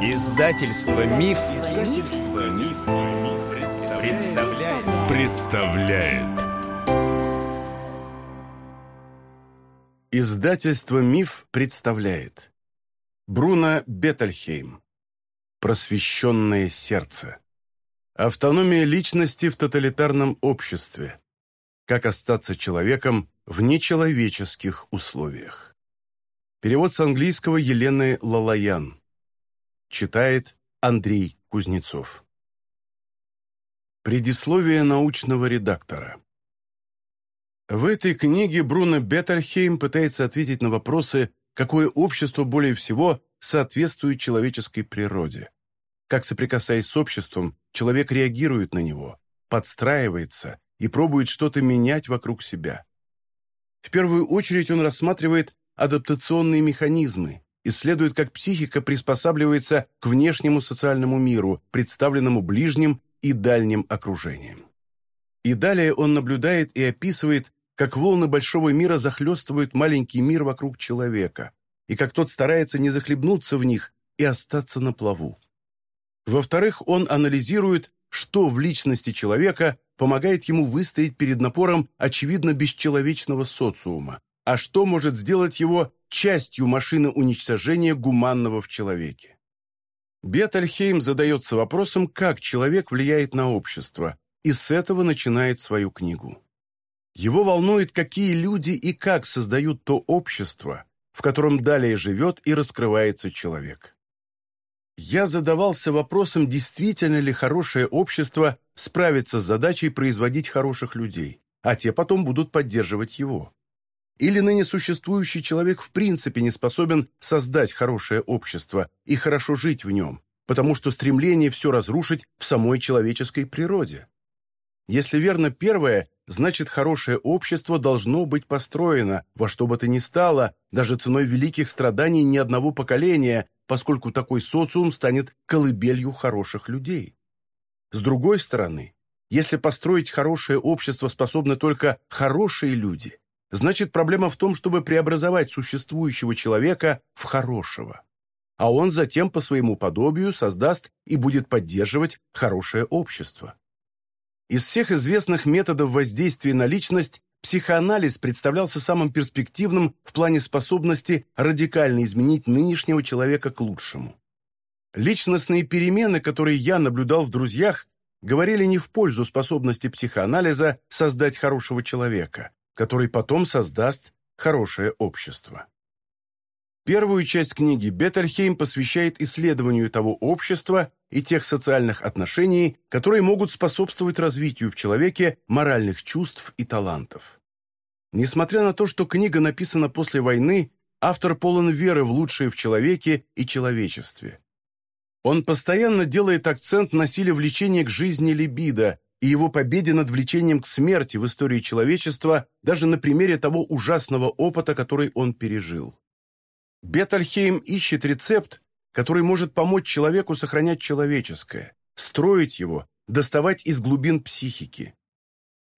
Издательство Миф, Издательство Миф, представляет. представляет. Издательство Миф представляет. Бруно Беттельхейм. Просвещенное сердце. Автономия личности в тоталитарном обществе. Как остаться человеком в нечеловеческих условиях. Перевод с английского Елены Лалаян. Читает Андрей Кузнецов. Предисловие научного редактора. В этой книге Бруно Беттельхейм пытается ответить на вопросы, какое общество более всего соответствует человеческой природе. Как соприкасаясь с обществом, человек реагирует на него, подстраивается и пробует что-то менять вокруг себя. В первую очередь он рассматривает адаптационные механизмы, исследует, как психика приспосабливается к внешнему социальному миру, представленному ближним и дальним окружением. И далее он наблюдает и описывает, как волны большого мира захлестывают маленький мир вокруг человека, и как тот старается не захлебнуться в них и остаться на плаву. Во-вторых, он анализирует, что в личности человека помогает ему выстоять перед напором очевидно бесчеловечного социума, а что может сделать его частью машины уничтожения гуманного в человеке. Бетальхейм задается вопросом, как человек влияет на общество, и с этого начинает свою книгу. Его волнует, какие люди и как создают то общество, в котором далее живет и раскрывается человек. Я задавался вопросом, действительно ли хорошее общество справится с задачей производить хороших людей, а те потом будут поддерживать его. Или ныне существующий человек в принципе не способен создать хорошее общество и хорошо жить в нем, потому что стремление все разрушить в самой человеческой природе. Если верно первое, значит хорошее общество должно быть построено во что бы то ни стало, даже ценой великих страданий ни одного поколения, поскольку такой социум станет колыбелью хороших людей. С другой стороны, если построить хорошее общество способны только хорошие люди, значит проблема в том, чтобы преобразовать существующего человека в хорошего. А он затем по своему подобию создаст и будет поддерживать хорошее общество. Из всех известных методов воздействия на личность психоанализ представлялся самым перспективным в плане способности радикально изменить нынешнего человека к лучшему. Личностные перемены, которые я наблюдал в друзьях, говорили не в пользу способности психоанализа создать хорошего человека, который потом создаст хорошее общество. Первую часть книги Беттельхейм посвящает исследованию того общества и тех социальных отношений, которые могут способствовать развитию в человеке моральных чувств и талантов. Несмотря на то, что книга написана после войны, автор полон веры в лучшее в человеке и человечестве. Он постоянно делает акцент на силе влечения к жизни либидо, и его победе над влечением к смерти в истории человечества даже на примере того ужасного опыта, который он пережил. Бетальхейм ищет рецепт, который может помочь человеку сохранять человеческое, строить его, доставать из глубин психики.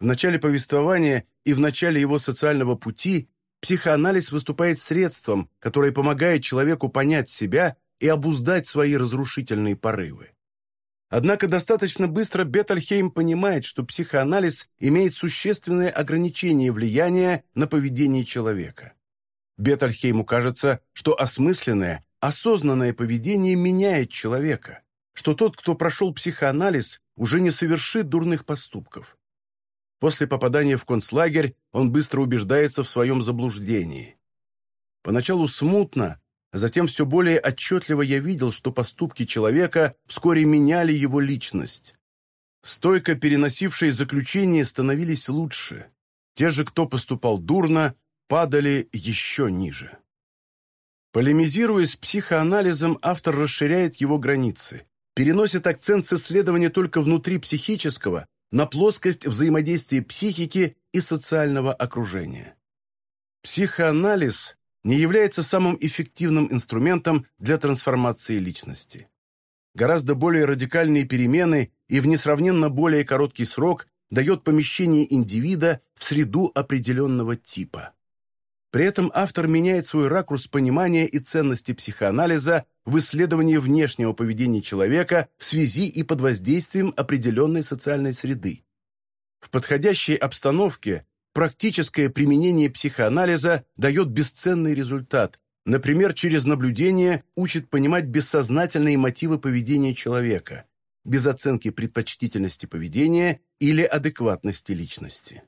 В начале повествования и в начале его социального пути психоанализ выступает средством, которое помогает человеку понять себя и обуздать свои разрушительные порывы. Однако достаточно быстро Беттельхейм понимает, что психоанализ имеет существенное ограничение влияния на поведение человека. Беттельхейму кажется, что осмысленное, осознанное поведение меняет человека, что тот, кто прошел психоанализ, уже не совершит дурных поступков. После попадания в концлагерь он быстро убеждается в своем заблуждении. Поначалу смутно, Затем все более отчетливо я видел, что поступки человека вскоре меняли его личность. Стойко переносившие заключение становились лучше. Те же, кто поступал дурно, падали еще ниже. Полемизируя с психоанализом, автор расширяет его границы, переносит акцент с исследования только внутри психического на плоскость взаимодействия психики и социального окружения. Психоанализ не является самым эффективным инструментом для трансформации личности. Гораздо более радикальные перемены и в несравненно более короткий срок дает помещение индивида в среду определенного типа. При этом автор меняет свой ракурс понимания и ценности психоанализа в исследовании внешнего поведения человека в связи и под воздействием определенной социальной среды. В подходящей обстановке практическое применение психоанализа дает бесценный результат, например, через наблюдение учит понимать бессознательные мотивы поведения человека, без оценки предпочтительности поведения или адекватности личности.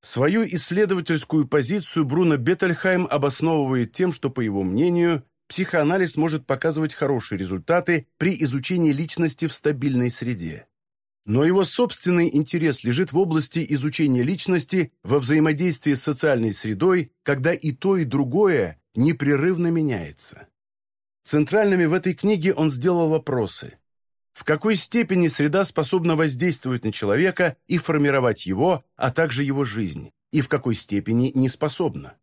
Свою исследовательскую позицию Бруно Беттельхайм обосновывает тем, что, по его мнению, психоанализ может показывать хорошие результаты при изучении личности в стабильной среде. Но его собственный интерес лежит в области изучения личности во взаимодействии с социальной средой, когда и то, и другое непрерывно меняется. Центральными в этой книге он сделал вопросы. В какой степени среда способна воздействовать на человека и формировать его, а также его жизнь, и в какой степени не способна?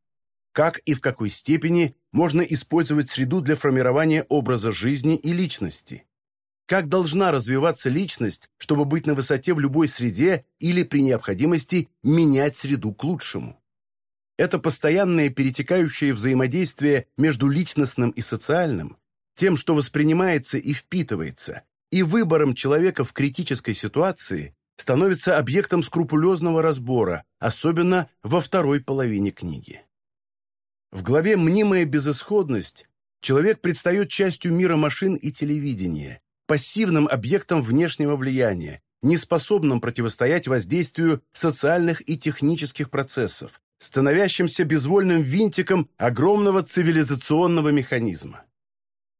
Как и в какой степени можно использовать среду для формирования образа жизни и личности? Как должна развиваться личность, чтобы быть на высоте в любой среде или при необходимости менять среду к лучшему? Это постоянное перетекающее взаимодействие между личностным и социальным, тем, что воспринимается и впитывается, и выбором человека в критической ситуации становится объектом скрупулезного разбора, особенно во второй половине книги. В главе «Мнимая безысходность» человек предстает частью мира машин и телевидения, пассивным объектом внешнего влияния, неспособным противостоять воздействию социальных и технических процессов, становящимся безвольным винтиком огромного цивилизационного механизма.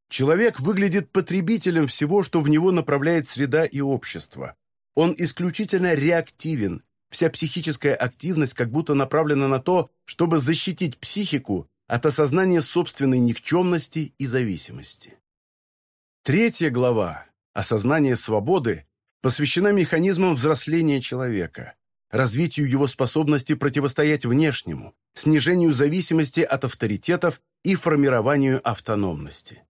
Человек выглядит потребителем всего, что в него направляет среда и общество. Он исключительно реактивен. Вся психическая активность как будто направлена на то, чтобы защитить психику от осознания собственной никчемности и зависимости. Третья глава «Осознание свободы» посвящена механизмам взросления человека, развитию его способности противостоять внешнему, снижению зависимости от авторитетов и формированию автономности.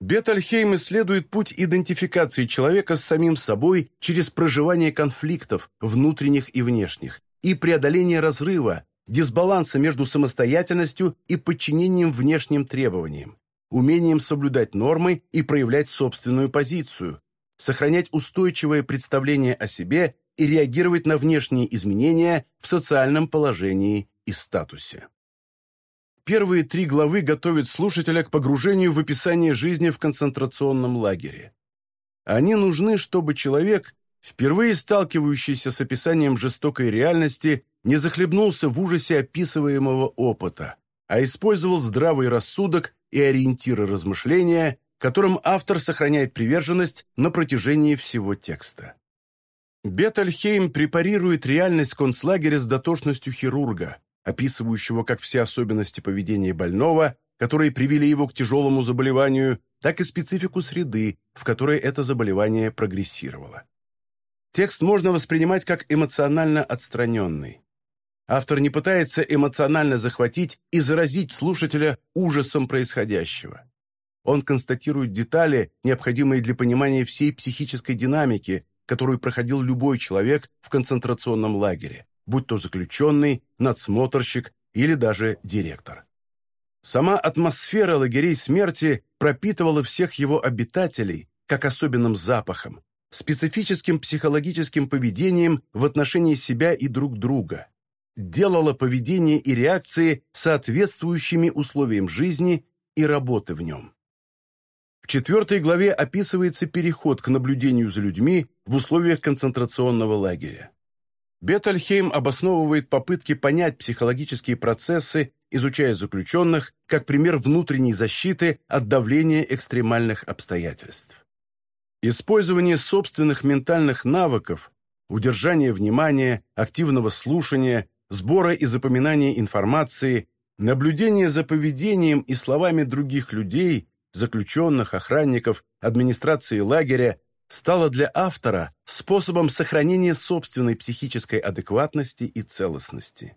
Бетальхейм исследует путь идентификации человека с самим собой через проживание конфликтов, внутренних и внешних, и преодоление разрыва, дисбаланса между самостоятельностью и подчинением внешним требованиям, умением соблюдать нормы и проявлять собственную позицию, сохранять устойчивое представление о себе и реагировать на внешние изменения в социальном положении и статусе. Первые три главы готовят слушателя к погружению в описание жизни в концентрационном лагере. Они нужны, чтобы человек, впервые сталкивающийся с описанием жестокой реальности, не захлебнулся в ужасе описываемого опыта, а использовал здравый рассудок и ориентиры размышления, которым автор сохраняет приверженность на протяжении всего текста. Бетальхейм препарирует реальность концлагеря с дотошностью хирурга, описывающего как все особенности поведения больного, которые привели его к тяжелому заболеванию, так и специфику среды, в которой это заболевание прогрессировало. Текст можно воспринимать как эмоционально отстраненный. Автор не пытается эмоционально захватить и заразить слушателя ужасом происходящего. Он констатирует детали, необходимые для понимания всей психической динамики, которую проходил любой человек в концентрационном лагере, будь то заключенный, надсмотрщик или даже директор. Сама атмосфера лагерей смерти пропитывала всех его обитателей как особенным запахом, специфическим психологическим поведением в отношении себя и друг друга, делала поведение и реакции соответствующими условиям жизни и работы в нем. В четвертой главе описывается переход к наблюдению за людьми в условиях концентрационного лагеря. Бетальхейм обосновывает попытки понять психологические процессы, изучая заключенных, как пример внутренней защиты от давления экстремальных обстоятельств. Использование собственных ментальных навыков, удержание внимания, активного слушания, сбора и запоминания информации, наблюдение за поведением и словами других людей, заключенных, охранников, администрации лагеря стало для автора способом сохранения собственной психической адекватности и целостности.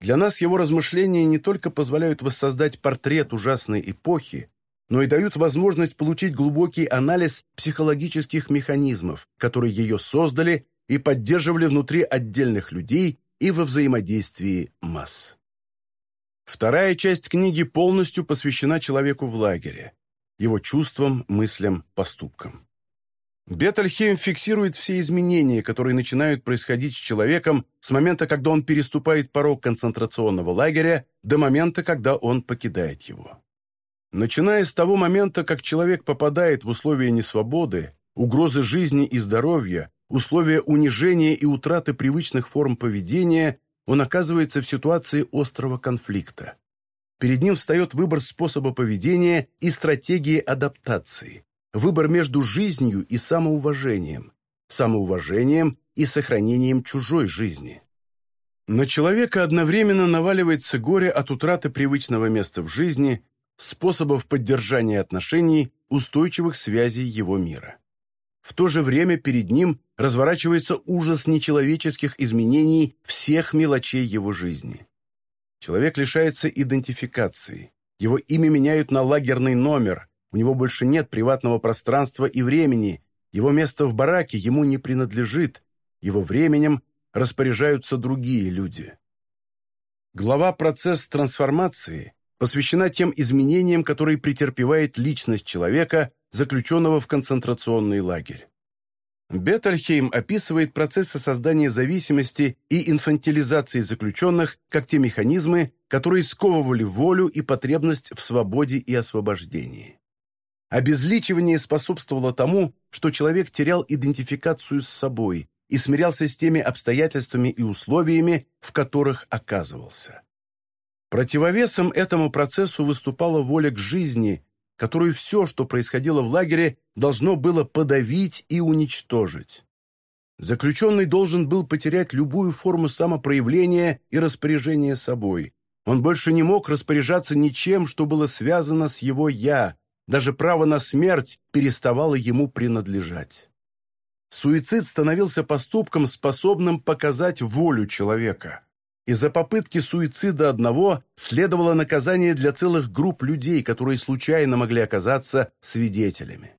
Для нас его размышления не только позволяют воссоздать портрет ужасной эпохи, но и дают возможность получить глубокий анализ психологических механизмов, которые ее создали и поддерживали внутри отдельных людей и во взаимодействии масс. Вторая часть книги полностью посвящена человеку в лагере, его чувствам, мыслям, поступкам. Бетельхейм фиксирует все изменения, которые начинают происходить с человеком с момента, когда он переступает порог концентрационного лагеря, до момента, когда он покидает его. Начиная с того момента, как человек попадает в условия несвободы, угрозы жизни и здоровья, условия унижения и утраты привычных форм поведения, он оказывается в ситуации острого конфликта. Перед ним встает выбор способа поведения и стратегии адаптации, выбор между жизнью и самоуважением, самоуважением и сохранением чужой жизни. На человека одновременно наваливается горе от утраты привычного места в жизни, способов поддержания отношений, устойчивых связей его мира. В то же время перед ним разворачивается ужас нечеловеческих изменений всех мелочей его жизни. Человек лишается идентификации. Его имя меняют на лагерный номер. У него больше нет приватного пространства и времени. Его место в бараке ему не принадлежит. Его временем распоряжаются другие люди. Глава «Процесс трансформации» посвящена тем изменениям, которые претерпевает личность человека заключенного в концентрационный лагерь. Беттельхейм описывает процессы создания зависимости и инфантилизации заключенных как те механизмы, которые сковывали волю и потребность в свободе и освобождении. Обезличивание способствовало тому, что человек терял идентификацию с собой и смирялся с теми обстоятельствами и условиями, в которых оказывался. Противовесом этому процессу выступала воля к жизни которую все, что происходило в лагере, должно было подавить и уничтожить. Заключенный должен был потерять любую форму самопроявления и распоряжения собой. Он больше не мог распоряжаться ничем, что было связано с его «я», даже право на смерть переставало ему принадлежать. Суицид становился поступком, способным показать волю человека. Из-за попытки суицида одного следовало наказание для целых групп людей, которые случайно могли оказаться свидетелями.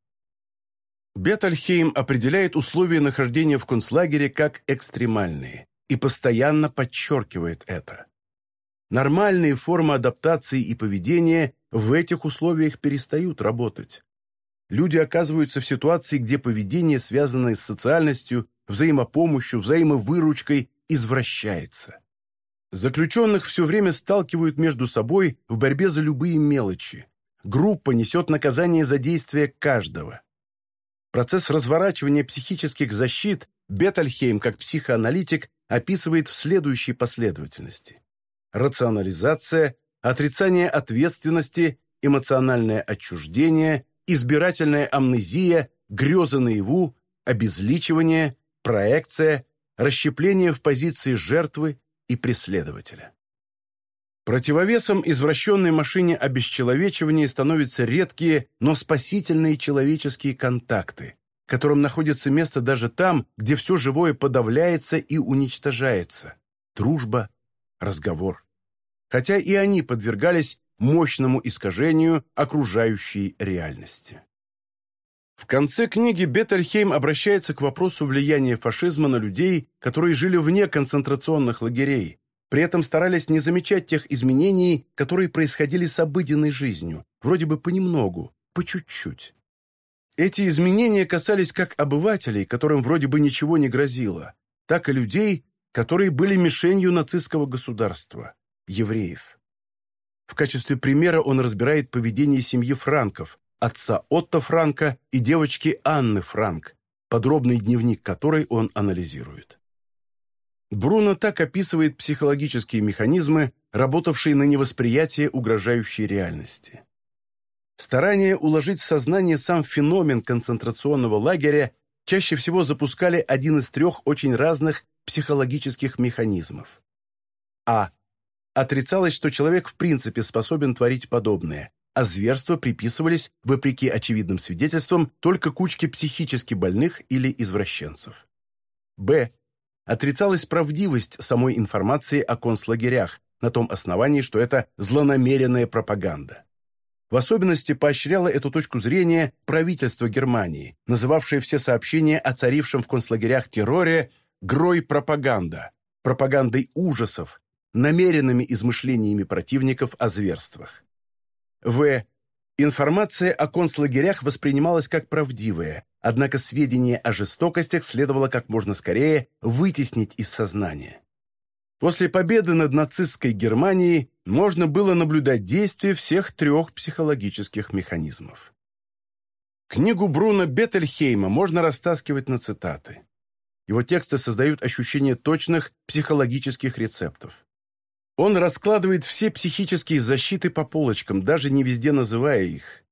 Бетальхейм определяет условия нахождения в концлагере как экстремальные и постоянно подчеркивает это. Нормальные формы адаптации и поведения в этих условиях перестают работать. Люди оказываются в ситуации, где поведение, связанное с социальностью, взаимопомощью, взаимовыручкой, извращается. Заключенных все время сталкивают между собой в борьбе за любые мелочи. Группа несет наказание за действия каждого. Процесс разворачивания психических защит Бетальхейм, как психоаналитик, описывает в следующей последовательности. Рационализация, отрицание ответственности, эмоциональное отчуждение, избирательная амнезия, грезы наяву, обезличивание, проекция, расщепление в позиции жертвы, и преследователя. Противовесом извращенной машине обесчеловечивания становятся редкие, но спасительные человеческие контакты, которым находится место даже там, где все живое подавляется и уничтожается. Дружба, разговор. Хотя и они подвергались мощному искажению окружающей реальности. В конце книги Беттельхейм обращается к вопросу влияния фашизма на людей, которые жили вне концентрационных лагерей, при этом старались не замечать тех изменений, которые происходили с обыденной жизнью, вроде бы понемногу, по чуть-чуть. Эти изменения касались как обывателей, которым вроде бы ничего не грозило, так и людей, которые были мишенью нацистского государства, евреев. В качестве примера он разбирает поведение семьи франков, отца Отто Франка и девочки Анны Франк, подробный дневник которой он анализирует. Бруно так описывает психологические механизмы, работавшие на невосприятие угрожающей реальности. Старание уложить в сознание сам феномен концентрационного лагеря чаще всего запускали один из трех очень разных психологических механизмов. А. Отрицалось, что человек в принципе способен творить подобное, а зверства приписывались, вопреки очевидным свидетельствам, только кучке психически больных или извращенцев. Б. Отрицалась правдивость самой информации о концлагерях на том основании, что это злонамеренная пропаганда. В особенности поощряло эту точку зрения правительство Германии, называвшее все сообщения о царившем в концлагерях терроре «грой пропаганда», пропагандой ужасов, намеренными измышлениями противников о зверствах. В. Информация о концлагерях воспринималась как правдивая, однако сведения о жестокостях следовало как можно скорее вытеснить из сознания. После победы над нацистской Германией можно было наблюдать действие всех трех психологических механизмов. Книгу Бруно Беттельхейма можно растаскивать на цитаты. Его тексты создают ощущение точных психологических рецептов. Он раскладывает все психические защиты по полочкам, даже не везде называя их.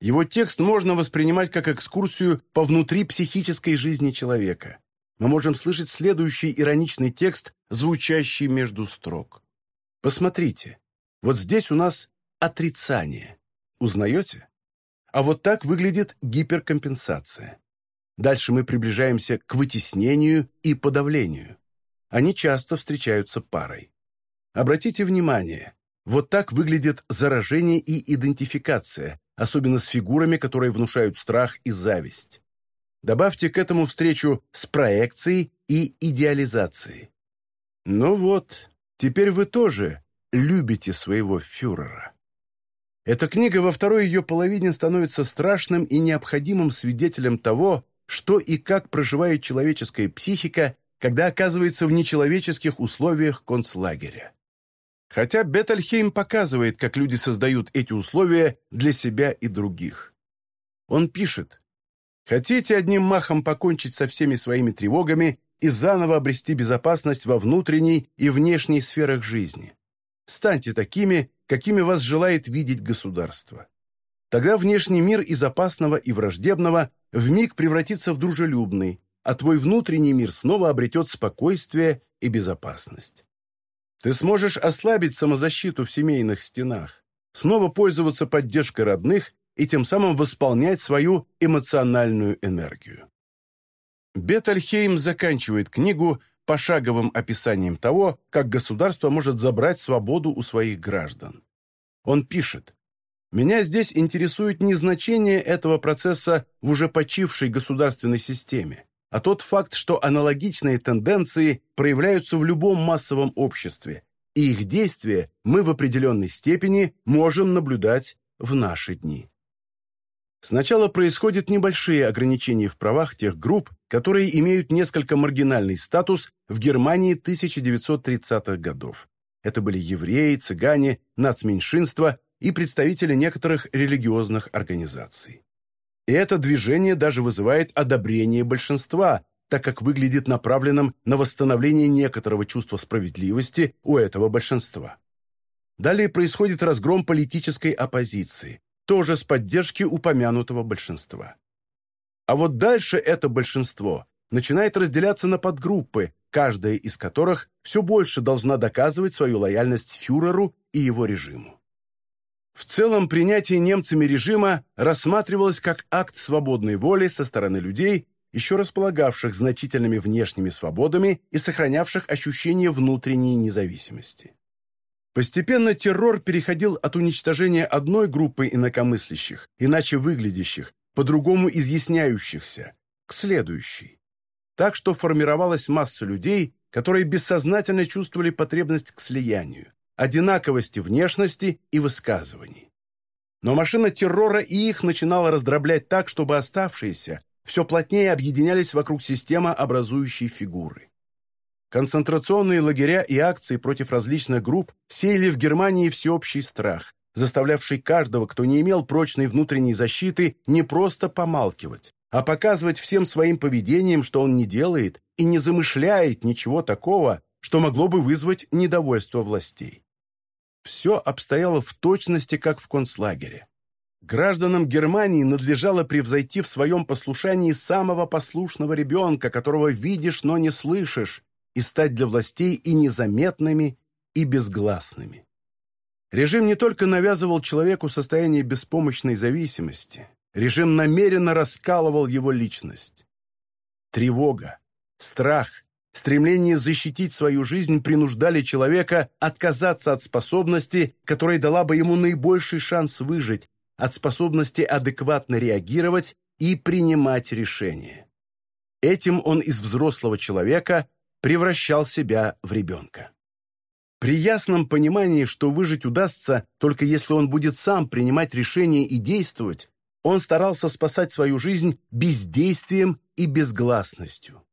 Его текст можно воспринимать как экскурсию по внутри психической жизни человека. Мы можем слышать следующий ироничный текст, звучащий между строк. Посмотрите, вот здесь у нас отрицание. Узнаете? А вот так выглядит гиперкомпенсация. Дальше мы приближаемся к вытеснению и подавлению. Они часто встречаются парой. Обратите внимание, вот так выглядит заражение и идентификация, особенно с фигурами, которые внушают страх и зависть. Добавьте к этому встречу с проекцией и идеализацией. Ну вот, теперь вы тоже любите своего фюрера. Эта книга во второй ее половине становится страшным и необходимым свидетелем того, что и как проживает человеческая психика, когда оказывается в нечеловеческих условиях концлагеря. Хотя Беттельхейм показывает, как люди создают эти условия для себя и других. Он пишет, «Хотите одним махом покончить со всеми своими тревогами и заново обрести безопасность во внутренней и внешней сферах жизни? Станьте такими, какими вас желает видеть государство. Тогда внешний мир из опасного и враждебного вмиг превратится в дружелюбный, а твой внутренний мир снова обретет спокойствие и безопасность. Ты сможешь ослабить самозащиту в семейных стенах, снова пользоваться поддержкой родных и тем самым восполнять свою эмоциональную энергию. Бетальхейм заканчивает книгу пошаговым описанием того, как государство может забрать свободу у своих граждан. Он пишет, «Меня здесь интересует не значение этого процесса в уже почившей государственной системе, а тот факт, что аналогичные тенденции проявляются в любом массовом обществе, и их действия мы в определенной степени можем наблюдать в наши дни. Сначала происходят небольшие ограничения в правах тех групп, которые имеют несколько маргинальный статус в Германии 1930-х годов. Это были евреи, цыгане, нацменьшинства и представители некоторых религиозных организаций. И это движение даже вызывает одобрение большинства, так как выглядит направленным на восстановление некоторого чувства справедливости у этого большинства. Далее происходит разгром политической оппозиции, тоже с поддержки упомянутого большинства. А вот дальше это большинство начинает разделяться на подгруппы, каждая из которых все больше должна доказывать свою лояльность фюреру и его режиму. В целом, принятие немцами режима рассматривалось как акт свободной воли со стороны людей, еще располагавших значительными внешними свободами и сохранявших ощущение внутренней независимости. Постепенно террор переходил от уничтожения одной группы инакомыслящих, иначе выглядящих, по-другому изъясняющихся, к следующей. Так что формировалась масса людей, которые бессознательно чувствовали потребность к слиянию, одинаковости внешности и высказываний. Но машина террора и их начинала раздроблять так, чтобы оставшиеся все плотнее объединялись вокруг системы образующей фигуры. Концентрационные лагеря и акции против различных групп сеяли в Германии всеобщий страх, заставлявший каждого, кто не имел прочной внутренней защиты, не просто помалкивать, а показывать всем своим поведением, что он не делает и не замышляет ничего такого, что могло бы вызвать недовольство властей. Все обстояло в точности, как в концлагере. Гражданам Германии надлежало превзойти в своем послушании самого послушного ребенка, которого видишь, но не слышишь, и стать для властей и незаметными, и безгласными. Режим не только навязывал человеку состояние беспомощной зависимости, режим намеренно раскалывал его личность. Тревога, страх, Стремление защитить свою жизнь принуждали человека отказаться от способности, которая дала бы ему наибольший шанс выжить, от способности адекватно реагировать и принимать решения. Этим он из взрослого человека превращал себя в ребенка. При ясном понимании, что выжить удастся, только если он будет сам принимать решения и действовать, он старался спасать свою жизнь бездействием и безгласностью.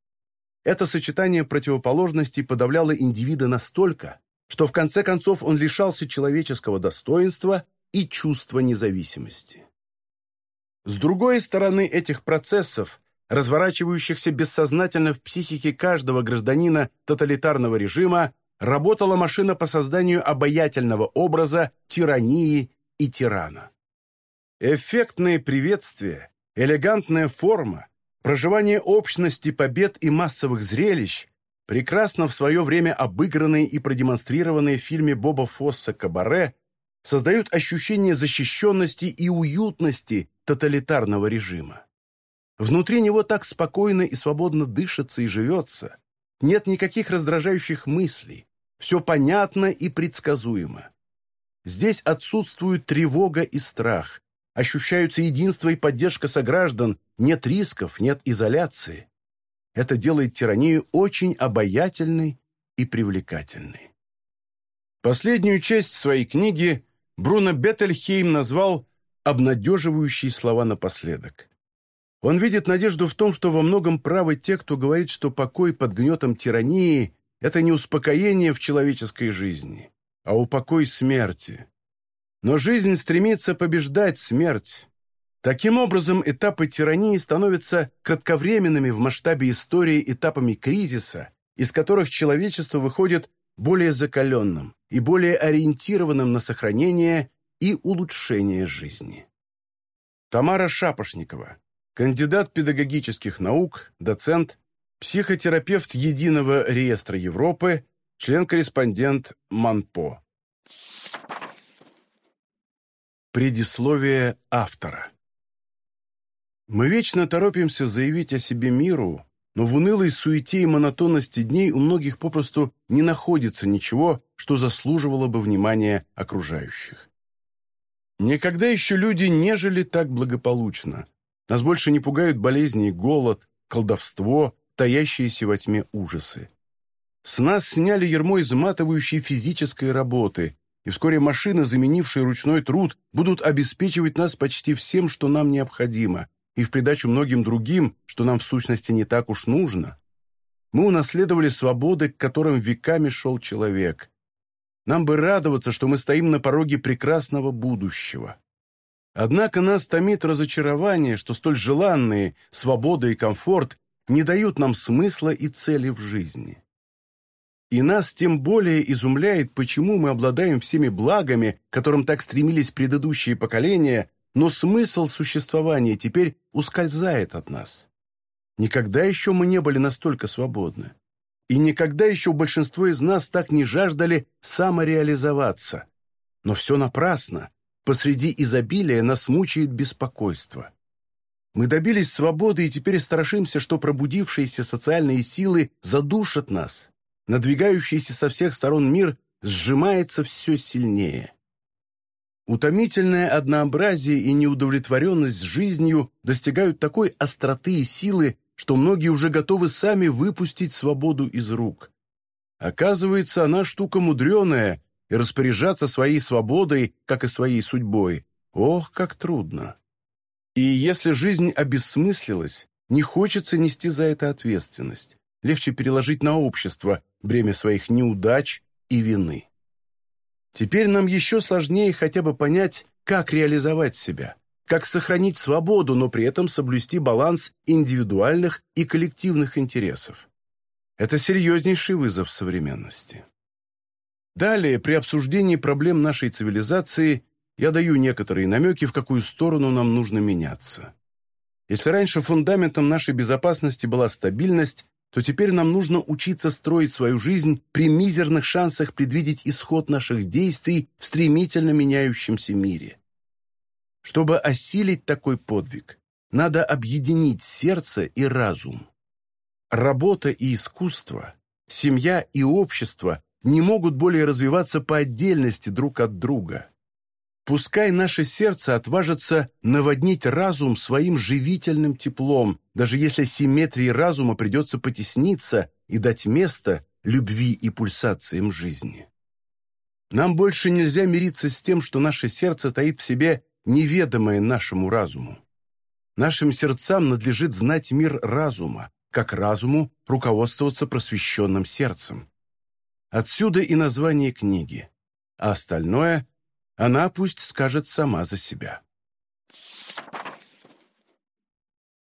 Это сочетание противоположностей подавляло индивида настолько, что в конце концов он лишался человеческого достоинства и чувства независимости. С другой стороны этих процессов, разворачивающихся бессознательно в психике каждого гражданина тоталитарного режима, работала машина по созданию обаятельного образа тирании и тирана. Эффектные приветствия, элегантная форма, проживание общности побед и массовых зрелищ, прекрасно в свое время обыгранные и продемонстрированные в фильме Боба Фосса «Кабаре», создают ощущение защищенности и уютности тоталитарного режима. Внутри него так спокойно и свободно дышится и живется. Нет никаких раздражающих мыслей. Все понятно и предсказуемо. Здесь отсутствуют тревога и страх. Ощущаются единство и поддержка сограждан. Нет рисков, нет изоляции. Это делает тиранию очень обаятельной и привлекательной. Последнюю часть своей книги Бруно Беттельхейм назвал «обнадеживающие слова напоследок». Он видит надежду в том, что во многом правы те, кто говорит, что покой под гнетом тирании – это не успокоение в человеческой жизни, а упокой смерти. Но жизнь стремится побеждать смерть. Таким образом, этапы тирании становятся кратковременными в масштабе истории этапами кризиса, из которых человечество выходит более закаленным и более ориентированным на сохранение и улучшение жизни. Тамара Шапошникова, кандидат педагогических наук, доцент, психотерапевт Единого реестра Европы, член-корреспондент МАНПО. Предисловие автора Мы вечно торопимся заявить о себе миру, но в унылой суете и монотонности дней у многих попросту не находится ничего, что заслуживало бы внимания окружающих. Никогда еще люди не жили так благополучно. Нас больше не пугают болезни и голод, колдовство, таящиеся во тьме ужасы. С нас сняли ермо изматывающей физической работы, и вскоре машины, заменившие ручной труд, будут обеспечивать нас почти всем, что нам необходимо, и в придачу многим другим, что нам в сущности не так уж нужно. Мы унаследовали свободы, к которым веками шел человек. Нам бы радоваться, что мы стоим на пороге прекрасного будущего. Однако нас томит разочарование, что столь желанные свобода и комфорт не дают нам смысла и цели в жизни. И нас тем более изумляет, почему мы обладаем всеми благами, которым так стремились предыдущие поколения, но смысл существования теперь ускользает от нас. Никогда еще мы не были настолько свободны. И никогда еще большинство из нас так не жаждали самореализоваться. Но все напрасно. Посреди изобилия нас мучает беспокойство. Мы добились свободы и теперь страшимся, что пробудившиеся социальные силы задушат нас. Надвигающийся со всех сторон мир сжимается все сильнее. Утомительное однообразие и неудовлетворенность жизнью достигают такой остроты и силы, что многие уже готовы сами выпустить свободу из рук. Оказывается, она штука мудреная, и распоряжаться своей свободой, как и своей судьбой, ох, как трудно. И если жизнь обессмыслилась, не хочется нести за это ответственность. Легче переложить на общество бремя своих неудач и вины. Теперь нам еще сложнее хотя бы понять, как реализовать себя, как сохранить свободу, но при этом соблюсти баланс индивидуальных и коллективных интересов. Это серьезнейший вызов современности. Далее, при обсуждении проблем нашей цивилизации, я даю некоторые намеки, в какую сторону нам нужно меняться. Если раньше фундаментом нашей безопасности была стабильность, то теперь нам нужно учиться строить свою жизнь при мизерных шансах предвидеть исход наших действий в стремительно меняющемся мире. Чтобы осилить такой подвиг, надо объединить сердце и разум. Работа и искусство, семья и общество не могут более развиваться по отдельности друг от друга. Пускай наше сердце отважится наводнить разум своим живительным теплом, даже если симметрии разума придется потесниться и дать место любви и пульсациям жизни. Нам больше нельзя мириться с тем, что наше сердце таит в себе неведомое нашему разуму. Нашим сердцам надлежит знать мир разума, как разуму руководствоваться просвещенным сердцем. Отсюда и название книги, а остальное она пусть скажет сама за себя.